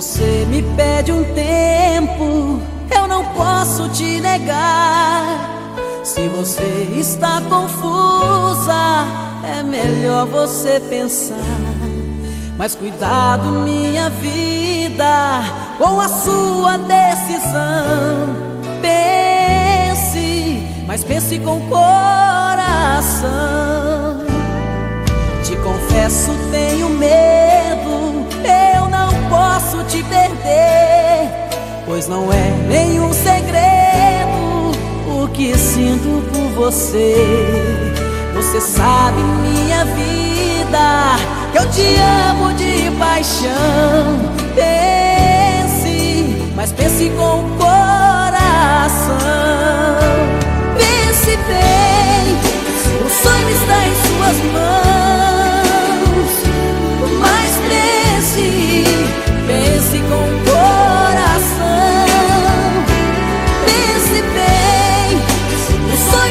Você me pede um tempo, eu não posso te negar. Se você está confusa, é melhor você pensar. Mas cuidado, minha vida, com a sua decisão. Pense, mas pense com coração. Te confesso, tenho medo, não é nenhum segredo o que sinto por você. Você sabe, minha vida, que eu te amo de paixão. Pense, mas pense com o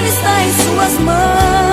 está em suas mãos.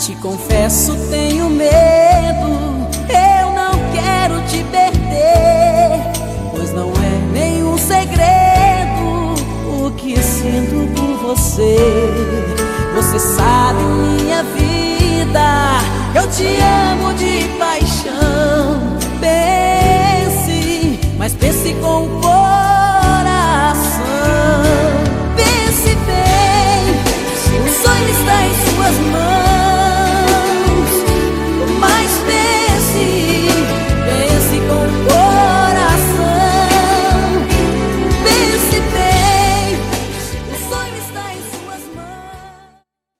Te confesso, tenho medo. Eu não quero te perder, pois não é nenhum segredo o que sinto por você. Você sabe, minha vida, eu te amo de paixão.